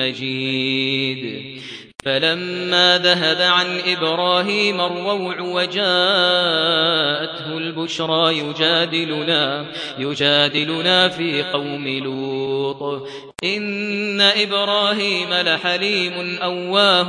مجيد فلما ذهب عن إبراهيم الروع وجاءته البشرى يجادلنا يجادلنا في قوم لوط. إن إبراهيم لحليم أواه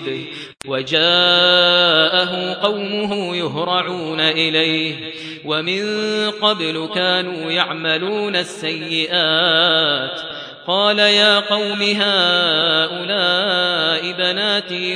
وجاءه قومه يهرعون إليه. ومن قبل كانوا يعملون السيئات. قال يا قوم هؤلاء بناتي